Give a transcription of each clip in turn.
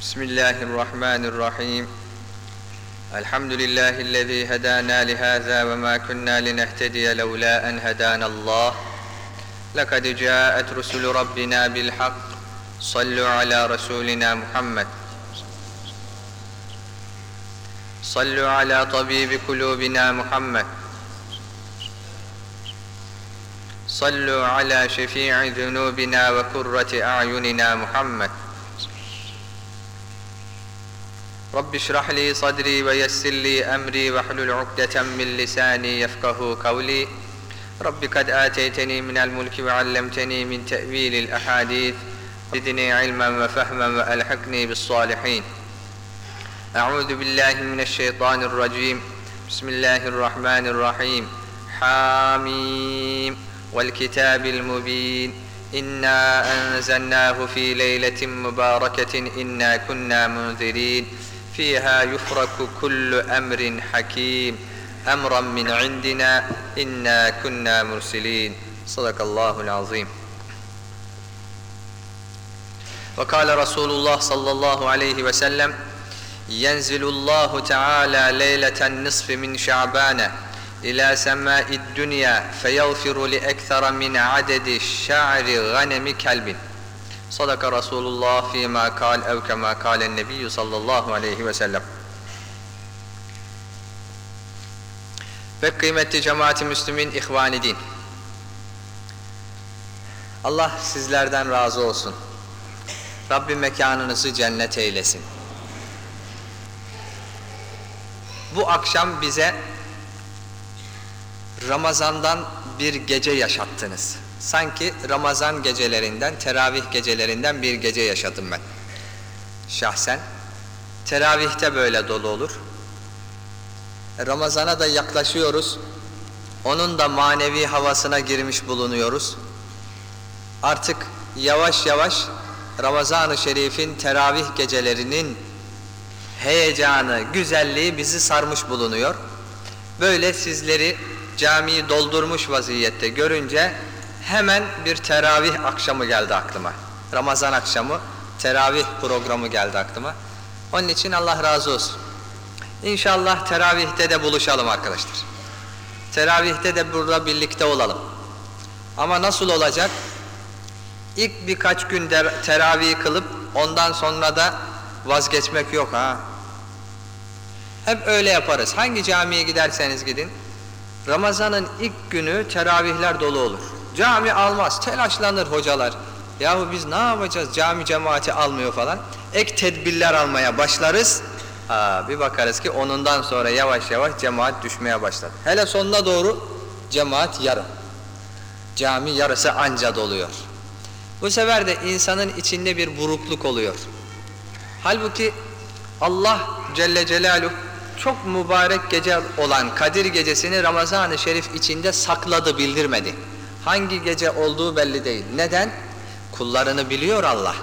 بسم الله الرحمن الرحيم الحمد لله الذي هدانا لهذا وما كنا لنهتدي لولا أن هدانا الله لقد جاءت رسل ربنا بالحق صلوا على رسولنا محمد صلوا على طبيب قلوبنا محمد صلوا على شفيع ذنوبنا وقرة أعيننا محمد رب اشرح لي صدري ويسر لي أمري واحلل عقدة من لساني يفقه قولي. رب قد آتيتني من الملك وعلمتني من تأويل الأحاديث. زدني علما وفهما وألحقني بالصالحين. أعوذ بالله من الشيطان الرجيم. بسم الله الرحمن الرحيم. حاميم. والكتاب المبين. إنا أنزلناه في ليلة مباركة. إنا كنا منذرين. فيها يفرك كل أمر حكيم أمرا من عندنا إنا كنا مرسلين صدق الله العظيم وقال رسول الله صلى الله عليه وسلم ينزل الله تعالى ليلة النصف من شعبان إلى سماء الدنيا فيغفر لأكثر من عدد الشعر غنم كلب Sadaka Resulullah fîmâ kal ev kemâ kâlen nebiyyü sallallahu aleyhi ve sellem. Ve kıymetli cemaati müslümin ihvan-i din. Allah sizlerden razı olsun. Rabbim mekanınızı cennet eylesin. Bu akşam bize Ramazan'dan bir gece yaşattınız. Sanki Ramazan gecelerinden, teravih gecelerinden bir gece yaşadım ben. Şahsen. Teravihte böyle dolu olur. Ramazan'a da yaklaşıyoruz. Onun da manevi havasına girmiş bulunuyoruz. Artık yavaş yavaş Ramazan-ı Şerif'in teravih gecelerinin heyecanı, güzelliği bizi sarmış bulunuyor. Böyle sizleri camiyi doldurmuş vaziyette görünce hemen bir teravih akşamı geldi aklıma. Ramazan akşamı teravih programı geldi aklıma. Onun için Allah razı olsun. İnşallah teravihte de buluşalım arkadaşlar. Teravihte de burada birlikte olalım. Ama nasıl olacak? İlk birkaç gün teravih kılıp ondan sonra da vazgeçmek yok ha. Hep öyle yaparız. Hangi camiye giderseniz gidin. Ramazan'ın ilk günü teravihler dolu olur. Cami almaz, telaşlanır hocalar. Yahu biz ne yapacağız cami cemaati almıyor falan. Ek tedbirler almaya başlarız. Ha, bir bakarız ki onundan sonra yavaş yavaş cemaat düşmeye başladı. Hele sonuna doğru cemaat yarım. Cami yarısı anca doluyor. Bu sefer de insanın içinde bir burukluk oluyor. Halbuki Allah Celle Celaluhu çok mübarek gece olan Kadir gecesini Ramazan-ı Şerif içinde sakladı, bildirmedi. Hangi gece olduğu belli değil. Neden? Kullarını biliyor Allah.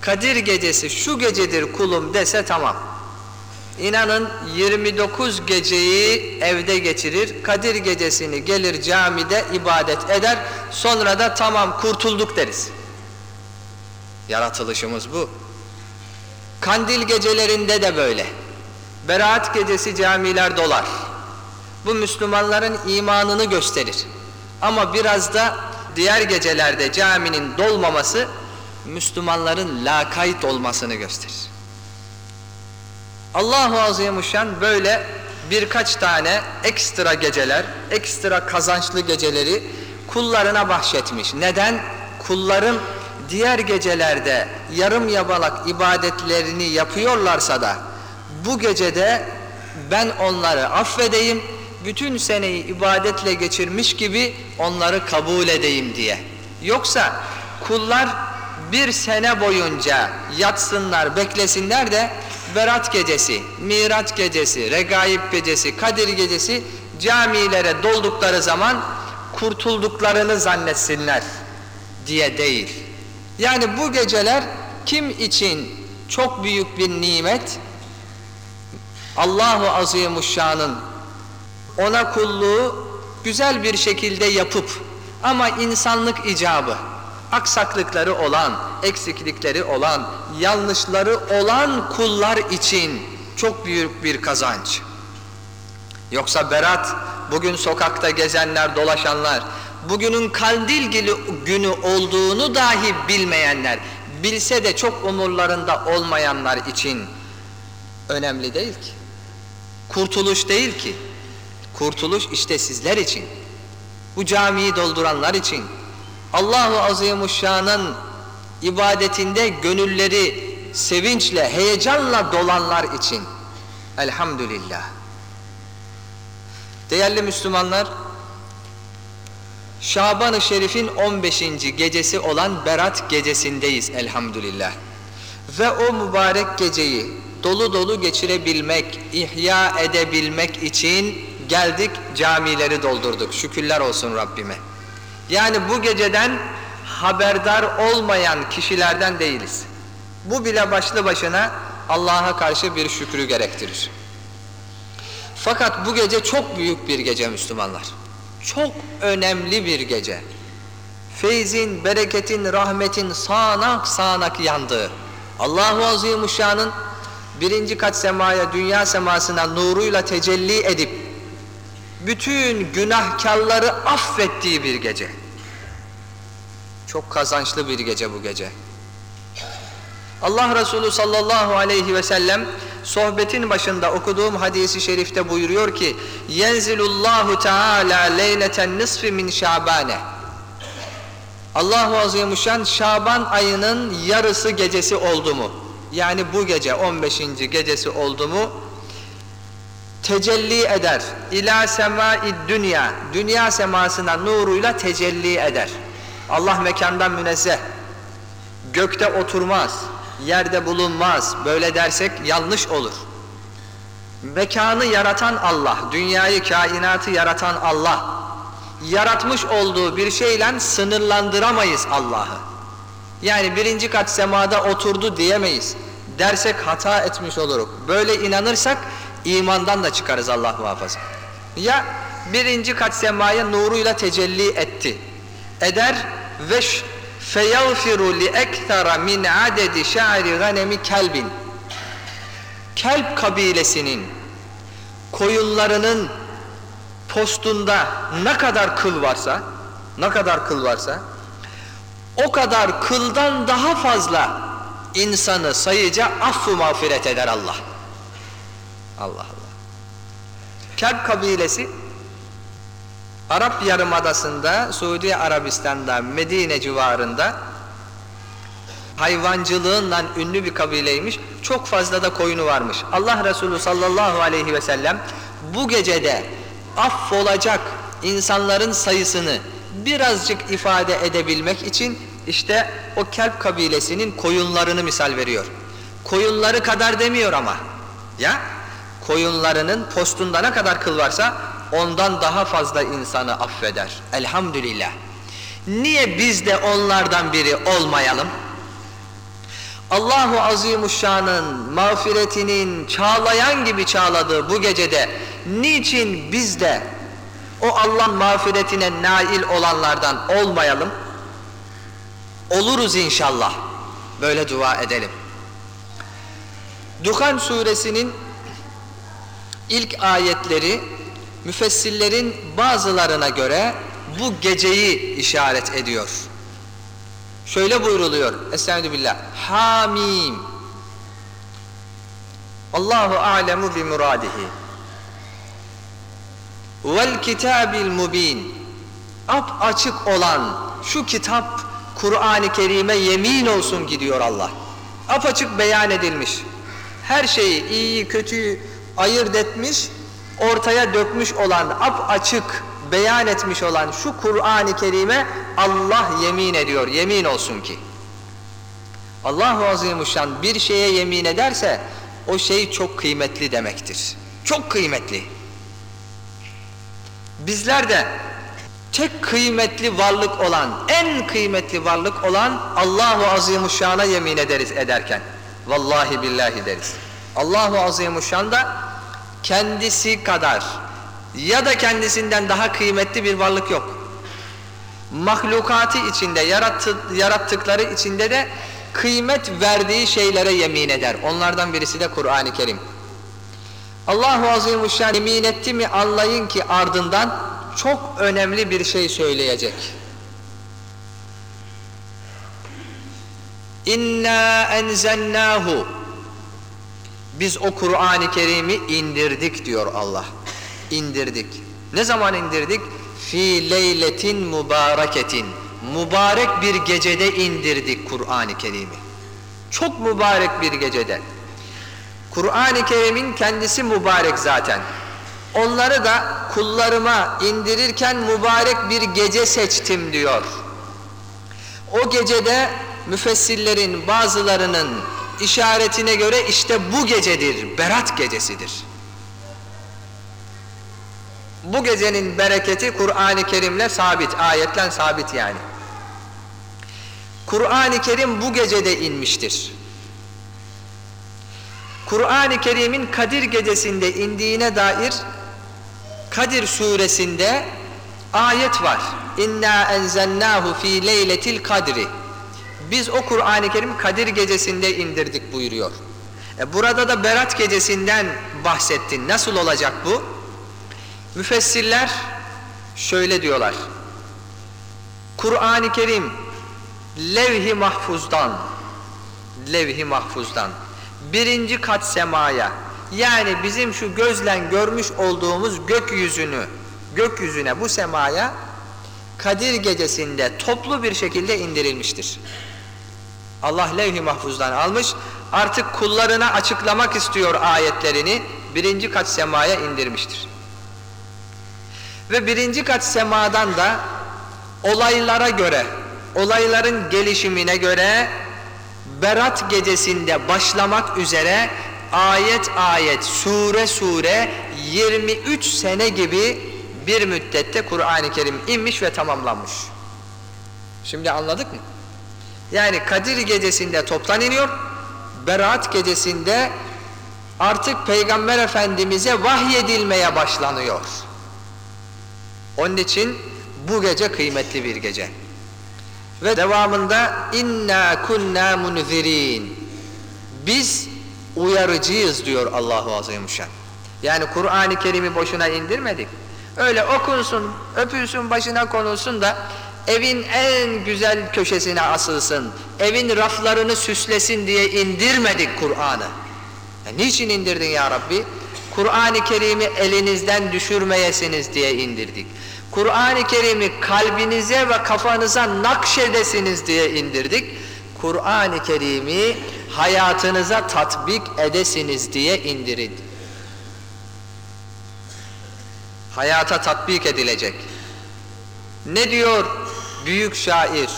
Kadir gecesi şu gecedir kulum dese tamam. İnanın 29 geceyi evde geçirir, Kadir gecesini gelir camide ibadet eder, sonra da tamam kurtulduk deriz. Yaratılışımız bu. Kandil gecelerinde de böyle. Beraat gecesi camiler dolar. Bu Müslümanların imanını gösterir. Ama biraz da diğer gecelerde caminin dolmaması Müslümanların lakayt olmasını gösterir. Allahu Azimuşşan böyle birkaç tane ekstra geceler, ekstra kazançlı geceleri kullarına bahşetmiş. Neden? Kullarım diğer gecelerde yarım yabalak ibadetlerini yapıyorlarsa da bu gecede ben onları affedeyim, bütün seneyi ibadetle geçirmiş gibi onları kabul edeyim diye. Yoksa kullar bir sene boyunca yatsınlar, beklesinler de Berat gecesi, Miraç gecesi, Regaib gecesi, Kadir gecesi camilere doldukları zaman kurtulduklarını zannetsinler diye değil. Yani bu geceler kim için çok büyük bir nimet, Allahu Azimuşşan'ın ona kulluğu güzel bir şekilde yapıp ama insanlık icabı aksaklıkları olan, eksiklikleri olan, yanlışları olan kullar için çok büyük bir kazanç. Yoksa berat, bugün sokakta gezenler, dolaşanlar, bugünün kandil günü olduğunu dahi bilmeyenler, bilse de çok umurlarında olmayanlar için önemli değil ki. Kurtuluş değil ki. Kurtuluş işte sizler için. Bu camiyi dolduranlar için. Allahu Azimuşşan'ın ibadetinde gönülleri sevinçle, heyecanla dolanlar için. Elhamdülillah. Değerli Müslümanlar, Şaban-ı Şerif'in 15. gecesi olan Berat gecesindeyiz elhamdülillah. Ve o mübarek geceyi dolu dolu geçirebilmek, ihya edebilmek için geldik camileri doldurduk. Şükürler olsun Rabbime. Yani bu geceden haberdar olmayan kişilerden değiliz. Bu bile başlı başına Allah'a karşı bir şükrü gerektirir. Fakat bu gece çok büyük bir gece Müslümanlar. Çok önemli bir gece. Feyzin, bereketin, rahmetin sağanak sağanak yandığı, Allahu Azimuşşan'ın birinci kat semaya, dünya semasına nuruyla tecelli edip bütün günahkarları affettiği bir gece. Çok kazançlı bir gece bu gece. Allah Resulü sallallahu aleyhi ve sellem sohbetin başında okuduğum hadisi şerifte buyuruyor ki yenzilullahu teala leyleten nisfi min şabane Allahu Azimuşşan Şaban ayının yarısı gecesi oldu mu? Yani bu gece 15. gecesi oldu mu? Tecelli eder. İlâ semâid dünya. Dünya semasına nuruyla tecelli eder. Allah mekandan münezzeh. Gökte oturmaz yerde bulunmaz. Böyle dersek yanlış olur. Mekanı yaratan Allah, dünyayı, kainatı yaratan Allah. Yaratmış olduğu bir şeyle sınırlandıramayız Allah'ı. Yani birinci kat semada oturdu diyemeyiz. Dersek hata etmiş oluruz. Böyle inanırsak İmandan da çıkarız Allah muhafaza. Ya birinci kat semaya nuruyla tecelli etti. Eder ve feyagfiru li ekthara min adedi şa'ri ganemi kelbin. Kelp kabilesinin koyunlarının postunda ne kadar kıl varsa, ne kadar kıl varsa o kadar kıldan daha fazla insanı sayıca affu mağfiret eder Allah. Allah Allah. Kelp kabilesi Arap Yarımadası'nda, Suudi Arabistan'da, Medine civarında hayvancılığından ünlü bir kabileymiş. Çok fazla da koyunu varmış. Allah Resulü sallallahu aleyhi ve sellem bu gecede affolacak insanların sayısını birazcık ifade edebilmek için işte o kelp kabilesinin koyunlarını misal veriyor. Koyunları kadar demiyor ama. Ya koyunlarının postunda ne kadar kıl varsa ondan daha fazla insanı affeder. Elhamdülillah. Niye biz de onlardan biri olmayalım? Allahu Azimuşşan'ın mağfiretinin çağlayan gibi çağladığı bu gecede niçin biz de o Allah'ın mağfiretine nail olanlardan olmayalım? Oluruz inşallah. Böyle dua edelim. Duhan suresinin ilk ayetleri müfessillerin bazılarına göre bu geceyi işaret ediyor. Şöyle buyruluyor. Estaizu billah. Hamim. Allahu alemu bi muradihi. Vel kitabil mubin. Ap açık olan şu kitap Kur'an-ı Kerim'e yemin olsun gidiyor Allah. Apaçık beyan edilmiş. Her şeyi iyi kötüyü ayırt etmiş ortaya dökmüş olan, ap açık beyan etmiş olan şu Kur'an-ı Kerim'e Allah yemin ediyor, yemin olsun ki. Allahu Azimuşşan bir şeye yemin ederse o şey çok kıymetli demektir. Çok kıymetli. Bizler de tek kıymetli varlık olan, en kıymetli varlık olan Allahu Azimuşşan'a yemin ederiz ederken. Vallahi billahi deriz. Allahu Azimuşşan da kendisi kadar ya da kendisinden daha kıymetli bir varlık yok. mahlukatı içinde, yarattı, yarattıkları içinde de kıymet verdiği şeylere yemin eder. Onlardan birisi de Kur'an-ı Kerim. Allahu Azimuşşan yemin etti mi anlayın ki ardından çok önemli bir şey söyleyecek. İnna enzennahu Biz o Kur'an-ı Kerim'i indirdik diyor Allah. İndirdik. Ne zaman indirdik? Fi leyletin mübareketin. Mübarek bir gecede indirdik Kur'an-ı Kerim'i. Çok mübarek bir gecede. Kur'an-ı Kerim'in kendisi mübarek zaten. Onları da kullarıma indirirken mübarek bir gece seçtim diyor. O gecede müfessillerin bazılarının işaretine göre işte bu gecedir, berat gecesidir. Bu gecenin bereketi Kur'an-ı Kerim'le sabit, ayetle sabit yani. Kur'an-ı Kerim bu gecede inmiştir. Kur'an-ı Kerim'in Kadir gecesinde indiğine dair Kadir suresinde ayet var. İnna enzennahu fi leyletil kadri. Biz o Kur'an-ı Kerim Kadir gecesinde indirdik buyuruyor. E burada da Berat gecesinden bahsettin. Nasıl olacak bu? Müfessirler şöyle diyorlar. Kur'an-ı Kerim levh-i mahfuzdan levh-i mahfuzdan birinci kat semaya yani bizim şu gözlen görmüş olduğumuz gökyüzünü gökyüzüne bu semaya Kadir gecesinde toplu bir şekilde indirilmiştir. Allah levh-i mahfuzdan almış artık kullarına açıklamak istiyor ayetlerini birinci kat semaya indirmiştir. Ve birinci kat semadan da olaylara göre olayların gelişimine göre Berat gecesinde başlamak üzere ayet ayet, sure sure 23 sene gibi bir müddette Kur'an-ı Kerim inmiş ve tamamlanmış. Şimdi anladık mı? Yani Kadir gecesinde toptan iniyor, Berat gecesinde artık Peygamber Efendimiz'e vahyedilmeye başlanıyor. Onun için bu gece kıymetli bir gece. Ve devamında inna kunna munzirin. Biz uyarıcıyız diyor Allahu Azimüşşan. Yani Kur'an-ı Kerim'i boşuna indirmedik. Öyle okunsun, öpülsün, başına konulsun da evin en güzel köşesine asılsın, evin raflarını süslesin diye indirmedik Kur'an'ı. E niçin indirdin ya Rabbi? Kur'an-ı Kerim'i elinizden düşürmeyesiniz diye indirdik. Kur'an-ı Kerim'i kalbinize ve kafanıza nakşedesiniz diye indirdik. Kur'an-ı Kerim'i hayatınıza tatbik edesiniz diye indirildi. Hayata tatbik edilecek. Ne diyor büyük şair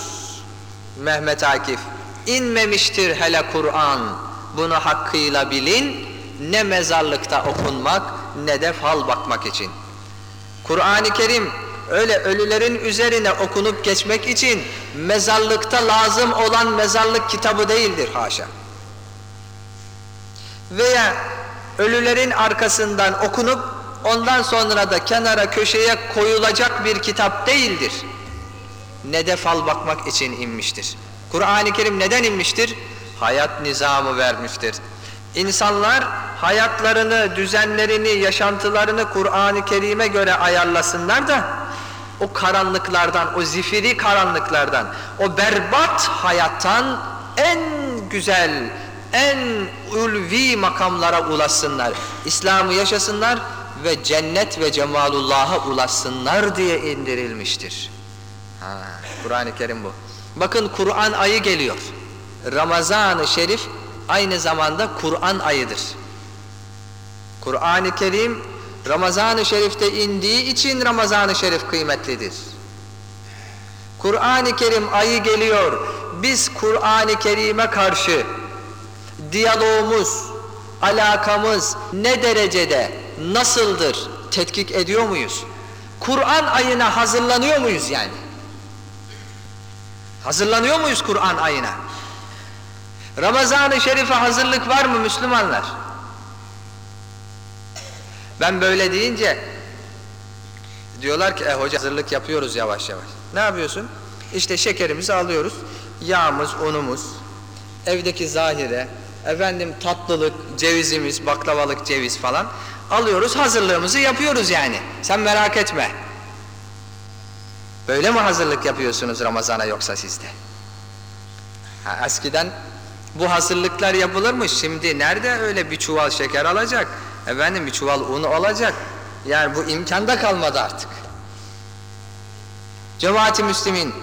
Mehmet Akif? İnmemiştir hele Kur'an, bunu hakkıyla bilin, ne mezarlıkta okunmak ne de fal bakmak için. Kur'an-ı Kerim öyle ölülerin üzerine okunup geçmek için mezarlıkta lazım olan mezarlık kitabı değildir haşa. Veya ölülerin arkasından okunup ondan sonra da kenara köşeye koyulacak bir kitap değildir. Ne de fal bakmak için inmiştir. Kur'an-ı Kerim neden inmiştir? Hayat nizamı vermiştir. İnsanlar hayatlarını, düzenlerini, yaşantılarını Kur'an-ı Kerim'e göre ayarlasınlar da o karanlıklardan, o zifiri karanlıklardan, o berbat hayattan en güzel, en ulvi makamlara ulaşsınlar. İslam'ı yaşasınlar ve cennet ve cemalullah'a ulaşsınlar diye indirilmiştir. Kur'an-ı Kerim bu. Bakın Kur'an ayı geliyor. Ramazan-ı Şerif aynı zamanda Kur'an ayıdır. Kur'an-ı Kerim Ramazan-ı Şerif'te indiği için Ramazan-ı Şerif kıymetlidir. Kur'an-ı Kerim ayı geliyor. Biz Kur'an-ı Kerim'e karşı diyalogumuz, alakamız ne derecede, nasıldır tetkik ediyor muyuz? Kur'an ayına hazırlanıyor muyuz yani? Hazırlanıyor muyuz Kur'an ayına? Ramazan-ı Şerif'e hazırlık var mı Müslümanlar? Ben böyle deyince Diyorlar ki e hoca hazırlık yapıyoruz yavaş yavaş. Ne yapıyorsun? İşte şekerimizi alıyoruz. Yağımız, unumuz, evdeki zahire, efendim tatlılık, cevizimiz, baklavalık ceviz falan alıyoruz hazırlığımızı yapıyoruz yani. Sen merak etme. Böyle mi hazırlık yapıyorsunuz Ramazan'a yoksa sizde? Ha, eskiden bu hazırlıklar yapılırmış. Şimdi nerede öyle bir çuval şeker alacak? Efendim bir çuval un olacak. Yani bu imkanda kalmadı artık. Cemaati Müslümin,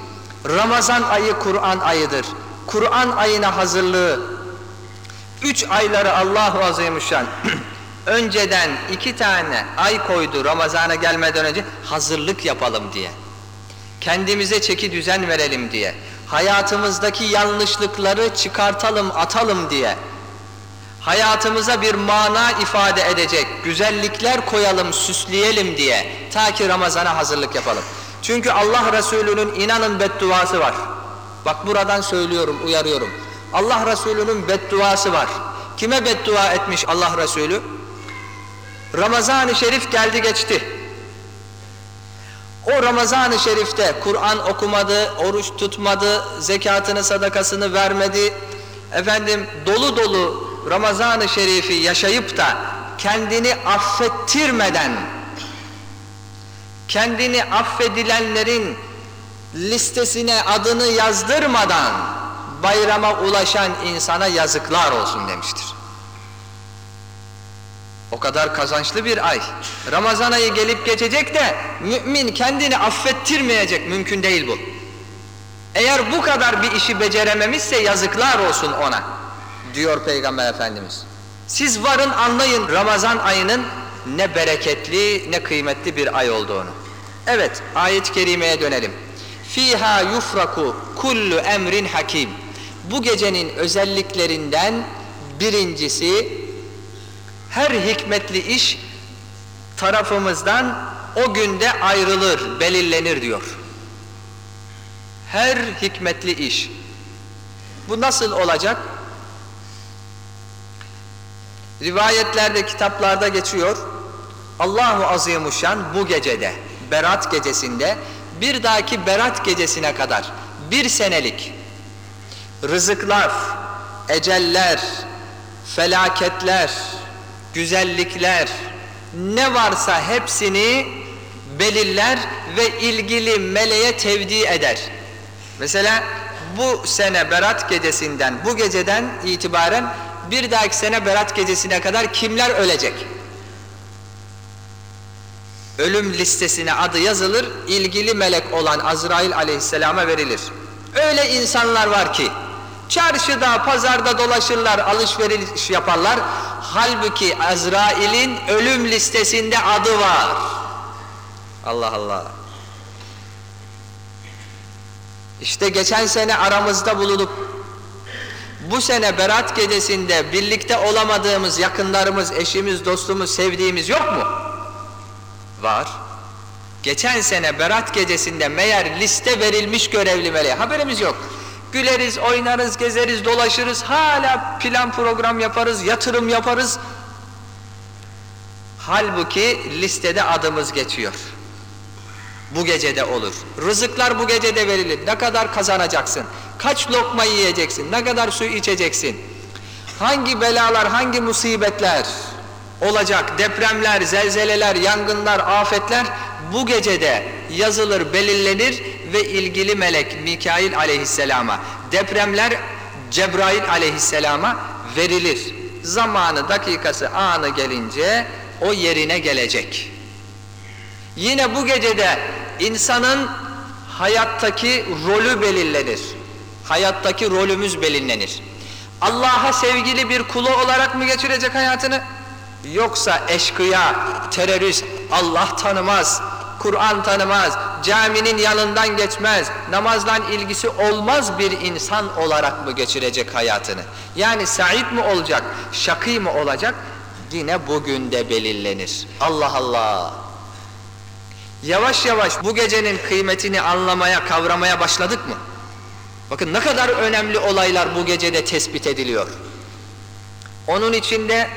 Ramazan ayı Kur'an ayıdır. Kur'an ayına hazırlığı, üç ayları Allahu Azimüşşan önceden iki tane ay koydu Ramazan'a gelmeden önce hazırlık yapalım diye. Kendimize çeki düzen verelim diye. Hayatımızdaki yanlışlıkları çıkartalım, atalım diye. Hayatımıza bir mana ifade edecek güzellikler koyalım, süsleyelim diye. Ta ki Ramazan'a hazırlık yapalım. Çünkü Allah Resulü'nün inanın bedduası var. Bak buradan söylüyorum, uyarıyorum. Allah Resulü'nün bedduası var. Kime beddua etmiş Allah Resulü? Ramazan-ı Şerif geldi geçti. O Ramazan-ı Şerif'te Kur'an okumadı, oruç tutmadı, zekatını, sadakasını vermedi. Efendim dolu dolu Ramazan-ı Şerif'i yaşayıp da kendini affettirmeden kendini affedilenlerin listesine adını yazdırmadan bayrama ulaşan insana yazıklar olsun demiştir. Kadar kazançlı bir ay. Ramazan ayı gelip geçecek de mümin kendini affettirmeyecek. Mümkün değil bu. Eğer bu kadar bir işi becerememişse yazıklar olsun ona. Diyor Peygamber Efendimiz. Siz varın anlayın Ramazan ayının ne bereketli ne kıymetli bir ay olduğunu. Evet ayet-i kerimeye dönelim. Fiha yufraku kullu emrin hakim. Bu gecenin özelliklerinden birincisi her hikmetli iş tarafımızdan o günde ayrılır, belirlenir diyor. Her hikmetli iş. Bu nasıl olacak? Rivayetlerde, kitaplarda geçiyor. Allahu Azimuşşan bu gecede, Berat gecesinde bir dahaki Berat gecesine kadar bir senelik rızıklar, eceller, felaketler, güzellikler ne varsa hepsini belirler ve ilgili meleğe tevdi eder. Mesela bu sene Berat gecesinden, bu geceden itibaren bir dahaki sene Berat gecesine kadar kimler ölecek? Ölüm listesine adı yazılır, ilgili melek olan Azrail aleyhisselama verilir. Öyle insanlar var ki, çarşıda, pazarda dolaşırlar, alışveriş yaparlar. Halbuki Azrail'in ölüm listesinde adı var. Allah Allah. İşte geçen sene aramızda bulunup bu sene Berat gecesinde birlikte olamadığımız yakınlarımız, eşimiz, dostumuz, sevdiğimiz yok mu? Var. Geçen sene Berat gecesinde meğer liste verilmiş görevli meleğe haberimiz yok. Güleriz, oynarız, gezeriz, dolaşırız, hala plan program yaparız, yatırım yaparız. Halbuki listede adımız geçiyor. Bu gecede olur. Rızıklar bu gecede verilir. Ne kadar kazanacaksın? Kaç lokma yiyeceksin? Ne kadar su içeceksin? Hangi belalar, hangi musibetler olacak? Depremler, zelzeleler, yangınlar, afetler bu gecede yazılır, belirlenir ve ilgili melek Mikail aleyhisselama, depremler Cebrail aleyhisselama verilir. Zamanı, dakikası, anı gelince o yerine gelecek. Yine bu gecede insanın hayattaki rolü belirlenir. Hayattaki rolümüz belirlenir. Allah'a sevgili bir kulu olarak mı geçirecek hayatını? Yoksa eşkıya, terörist, Allah tanımaz, Kur'an tanımaz, caminin yanından geçmez, namazla ilgisi olmaz bir insan olarak mı geçirecek hayatını? Yani sa'id mi olacak, şakî mı olacak? Yine bugün de belirlenir. Allah Allah! Yavaş yavaş bu gecenin kıymetini anlamaya, kavramaya başladık mı? Bakın ne kadar önemli olaylar bu gecede tespit ediliyor. Onun içinde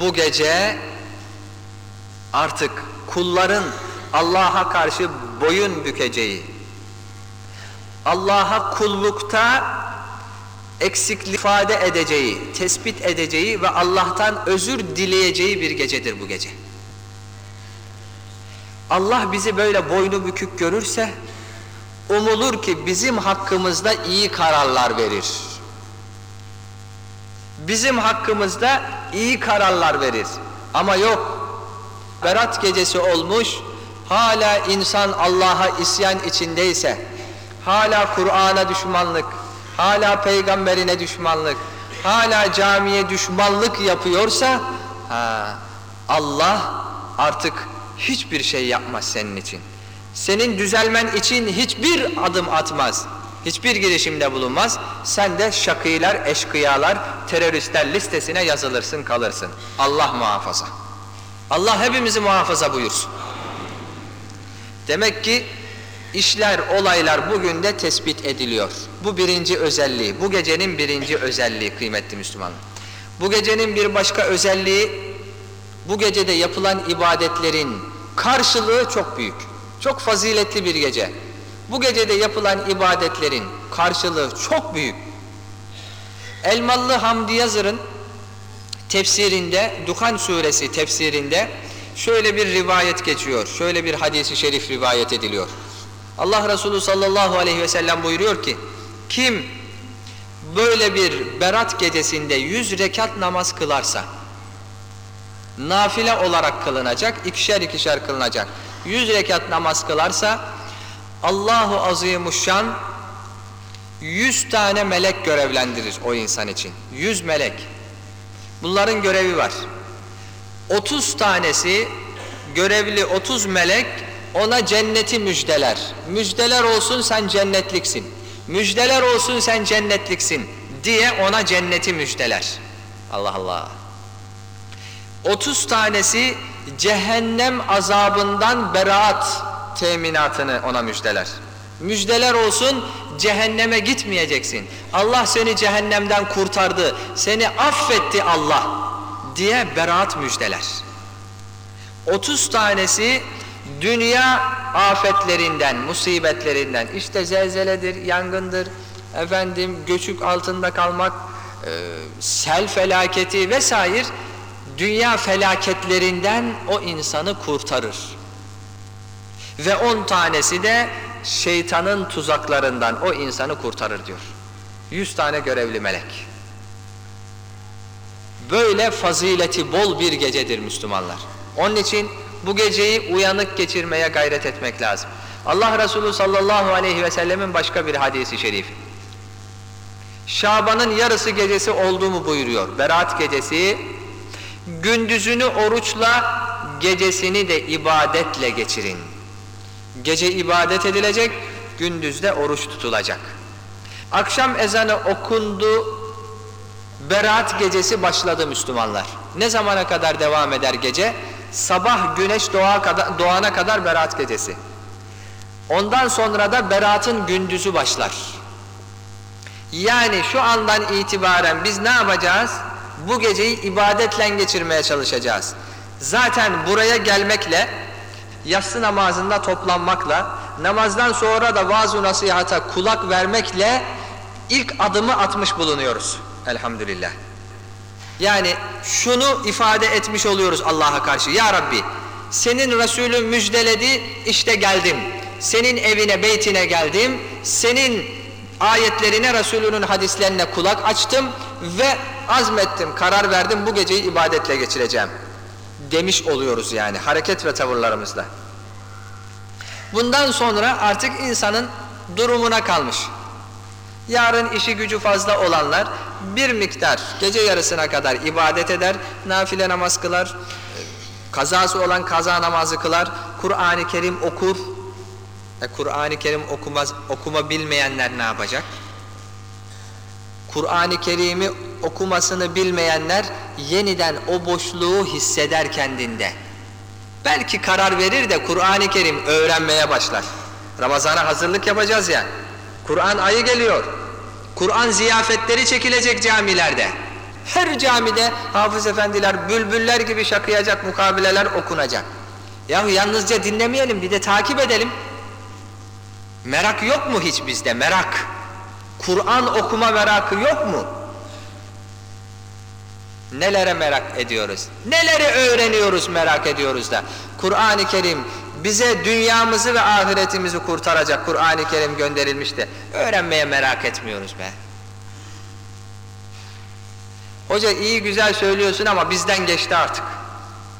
bu gece artık kulların Allah'a karşı boyun bükeceği, Allah'a kullukta eksiklik ifade edeceği, tespit edeceği ve Allah'tan özür dileyeceği bir gecedir bu gece. Allah bizi böyle boynu bükük görürse umulur ki bizim hakkımızda iyi kararlar verir. Bizim hakkımızda iyi kararlar verir. Ama yok. Berat gecesi olmuş, hala insan Allah'a isyan içindeyse, hala Kur'an'a düşmanlık, hala peygamberine düşmanlık, hala camiye düşmanlık yapıyorsa, ha, Allah artık hiçbir şey yapmaz senin için. Senin düzelmen için hiçbir adım atmaz. Hiçbir girişimde bulunmaz. Sen de şakîler, eşkıyalar, teröristler listesine yazılırsın kalırsın. Allah muhafaza. Allah hepimizi muhafaza buyursun. Demek ki işler, olaylar bugün de tespit ediliyor. Bu birinci özelliği, bu gecenin birinci özelliği kıymetli Müslümanlar. Bu gecenin bir başka özelliği, bu gecede yapılan ibadetlerin karşılığı çok büyük. Çok faziletli bir gece. Bu gecede yapılan ibadetlerin karşılığı çok büyük. Elmalı Hamdi Yazır'ın tefsirinde, Duhan suresi tefsirinde şöyle bir rivayet geçiyor. Şöyle bir hadisi şerif rivayet ediliyor. Allah Resulü sallallahu aleyhi ve sellem buyuruyor ki, kim böyle bir berat gecesinde yüz rekat namaz kılarsa, nafile olarak kılınacak, ikişer ikişer kılınacak. Yüz rekat namaz kılarsa, Allahu Azimuşşan yüz tane melek görevlendirir o insan için. Yüz melek. Bunların görevi var. Otuz tanesi görevli otuz melek ona cenneti müjdeler. Müjdeler olsun sen cennetliksin. Müjdeler olsun sen cennetliksin diye ona cenneti müjdeler. Allah Allah. Otuz tanesi cehennem azabından beraat teminatını ona müjdeler. Müjdeler olsun cehenneme gitmeyeceksin. Allah seni cehennemden kurtardı, seni affetti Allah diye beraat müjdeler. 30 tanesi dünya afetlerinden, musibetlerinden, işte zelzeledir, yangındır, efendim göçük altında kalmak, e, sel felaketi vesaire dünya felaketlerinden o insanı kurtarır. Ve on tanesi de şeytanın tuzaklarından o insanı kurtarır diyor. Yüz tane görevli melek. Böyle fazileti bol bir gecedir Müslümanlar. Onun için bu geceyi uyanık geçirmeye gayret etmek lazım. Allah Resulü sallallahu aleyhi ve sellemin başka bir hadisi şerifi. Şaban'ın yarısı gecesi olduğumu buyuruyor. Berat gecesi gündüzünü oruçla gecesini de ibadetle geçirin. Gece ibadet edilecek, gündüzde oruç tutulacak. Akşam ezanı okundu, Berat gecesi başladı Müslümanlar. Ne zamana kadar devam eder gece? Sabah güneş doğa kadar, doğana kadar Berat gecesi. Ondan sonra da Berat'ın gündüzü başlar. Yani şu andan itibaren biz ne yapacağız? Bu geceyi ibadetle geçirmeye çalışacağız. Zaten buraya gelmekle yatsı namazında toplanmakla, namazdan sonra da vaaz-ı nasihata kulak vermekle ilk adımı atmış bulunuyoruz. Elhamdülillah. Yani şunu ifade etmiş oluyoruz Allah'a karşı. Ya Rabbi senin Resulün müjdeledi işte geldim. Senin evine beytine geldim. Senin ayetlerine Resulünün hadislerine kulak açtım ve azmettim, karar verdim bu geceyi ibadetle geçireceğim demiş oluyoruz yani hareket ve tavırlarımızla. Bundan sonra artık insanın durumuna kalmış. Yarın işi gücü fazla olanlar bir miktar gece yarısına kadar ibadet eder, nafile namaz kılar, kazası olan kaza namazı kılar, Kur'an-ı Kerim okur. E, Kur'an-ı Kerim okumaz, okuma bilmeyenler ne yapacak? Kur'an-ı Kerim'i okumasını bilmeyenler yeniden o boşluğu hisseder kendinde. Belki karar verir de Kur'an-ı Kerim öğrenmeye başlar. Ramazana hazırlık yapacağız ya. Kur'an ayı geliyor. Kur'an ziyafetleri çekilecek camilerde. Her camide hafız efendiler bülbüller gibi şakıyacak mukabileler okunacak. Yahu yalnızca dinlemeyelim bir de takip edelim. Merak yok mu hiç bizde merak? Kur'an okuma merakı yok mu? Nelere merak ediyoruz? Neleri öğreniyoruz merak ediyoruz da. Kur'an-ı Kerim bize dünyamızı ve ahiretimizi kurtaracak Kur'an-ı Kerim gönderilmişti. Öğrenmeye merak etmiyoruz be. Hoca iyi güzel söylüyorsun ama bizden geçti artık.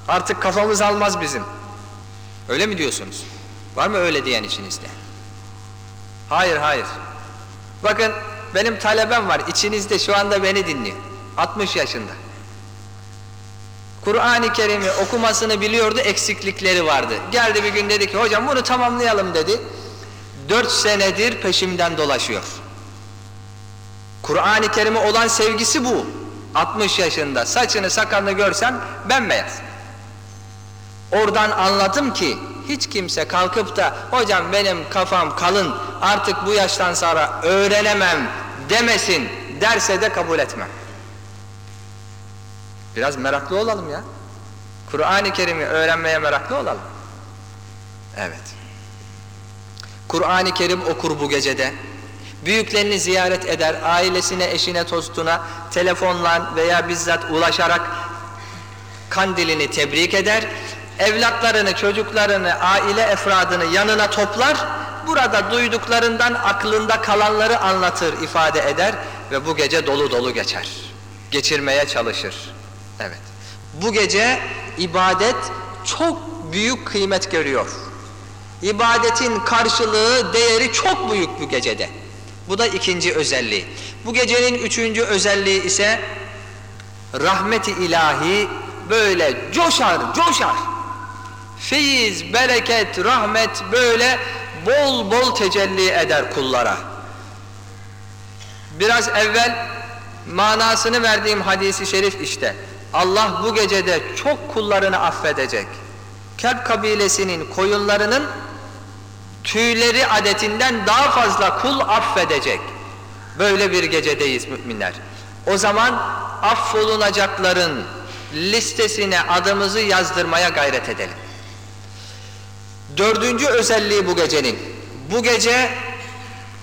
Artık kafamız almaz bizim. Öyle mi diyorsunuz? Var mı öyle diyen içinizde? Hayır hayır. Bakın benim talebem var içinizde şu anda beni dinliyor. 60 yaşında. Kur'an-ı Kerim'i okumasını biliyordu eksiklikleri vardı. Geldi bir gün dedi ki hocam bunu tamamlayalım dedi. 4 senedir peşimden dolaşıyor. Kur'an-ı Kerim'e olan sevgisi bu. 60 yaşında saçını sakalını görsem bembeyaz. Oradan anladım ki hiç kimse kalkıp da hocam benim kafam kalın artık bu yaştan sonra öğrenemem demesin derse de kabul etmem. Biraz meraklı olalım ya. Kur'an-ı Kerim'i öğrenmeye meraklı olalım. Evet. Kur'an-ı Kerim okur bu gecede. Büyüklerini ziyaret eder, ailesine, eşine, tostuna telefonla veya bizzat ulaşarak kandilini tebrik eder. Evlatlarını, çocuklarını, aile efradını yanına toplar. Burada duyduklarından aklında kalanları anlatır, ifade eder ve bu gece dolu dolu geçer. Geçirmeye çalışır. Evet. Bu gece ibadet çok büyük kıymet görüyor. İbadetin karşılığı, değeri çok büyük bu gecede. Bu da ikinci özelliği. Bu gecenin üçüncü özelliği ise rahmeti ilahi böyle coşar, coşar. Feyiz, bereket, rahmet böyle bol bol tecelli eder kullara. Biraz evvel manasını verdiğim hadisi şerif işte. Allah bu gecede çok kullarını affedecek. Kerb kabilesinin koyunlarının tüyleri adetinden daha fazla kul affedecek. Böyle bir gecedeyiz müminler. O zaman affolunacakların listesine adımızı yazdırmaya gayret edelim. Dördüncü özelliği bu gecenin. Bu gece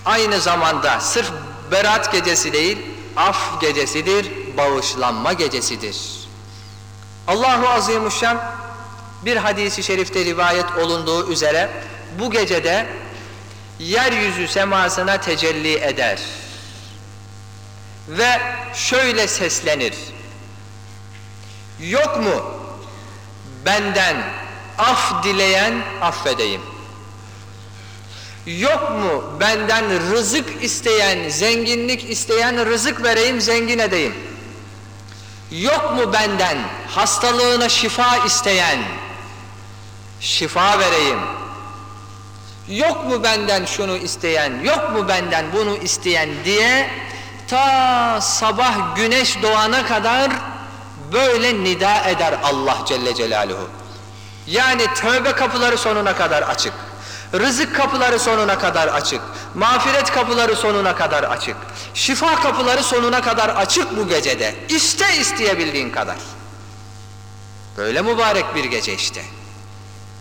aynı zamanda sırf berat gecesi değil, af gecesidir, bağışlanma gecesidir. Allahu Azimuşşan bir hadisi şerifte rivayet olunduğu üzere bu gecede yeryüzü semasına tecelli eder. Ve şöyle seslenir. Yok mu benden af dileyen affedeyim. Yok mu benden rızık isteyen, zenginlik isteyen rızık vereyim, zengin edeyim. Yok mu benden hastalığına şifa isteyen, şifa vereyim. Yok mu benden şunu isteyen, yok mu benden bunu isteyen diye ta sabah güneş doğana kadar böyle nida eder Allah Celle Celaluhu. Yani tövbe kapıları sonuna kadar açık. Rızık kapıları sonuna kadar açık. Mağfiret kapıları sonuna kadar açık. Şifa kapıları sonuna kadar açık bu gecede. İste isteyebildiğin kadar. Böyle mübarek bir gece işte.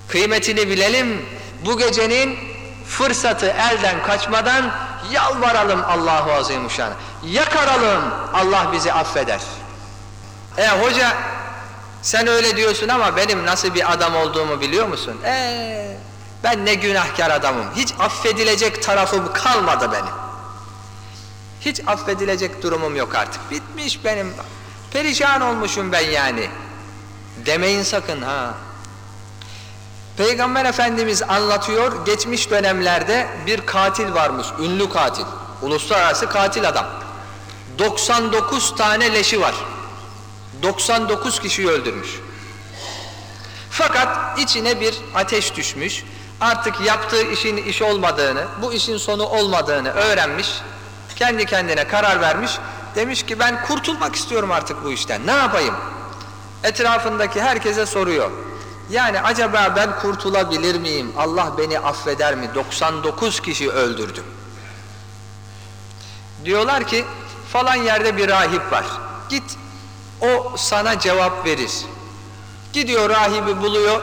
Kıymetini bilelim. Bu gecenin fırsatı elden kaçmadan yalvaralım Allahu Azimuşşan'a. Yakaralım Allah bizi affeder. E hoca sen öyle diyorsun ama benim nasıl bir adam olduğumu biliyor musun? Eee ben ne günahkar adamım. Hiç affedilecek tarafım kalmadı benim. Hiç affedilecek durumum yok artık. Bitmiş benim. Perişan olmuşum ben yani. Demeyin sakın ha. Peygamber Efendimiz anlatıyor, geçmiş dönemlerde bir katil varmış, ünlü katil. Uluslararası katil adam. 99 tane leşi var. 99 kişiyi öldürmüş. Fakat içine bir ateş düşmüş. Artık yaptığı işin iş olmadığını, bu işin sonu olmadığını öğrenmiş. Kendi kendine karar vermiş. Demiş ki ben kurtulmak istiyorum artık bu işten. Ne yapayım? Etrafındaki herkese soruyor. Yani acaba ben kurtulabilir miyim? Allah beni affeder mi? 99 kişi öldürdüm. Diyorlar ki falan yerde bir rahip var. Git o sana cevap verir. Gidiyor rahibi buluyor.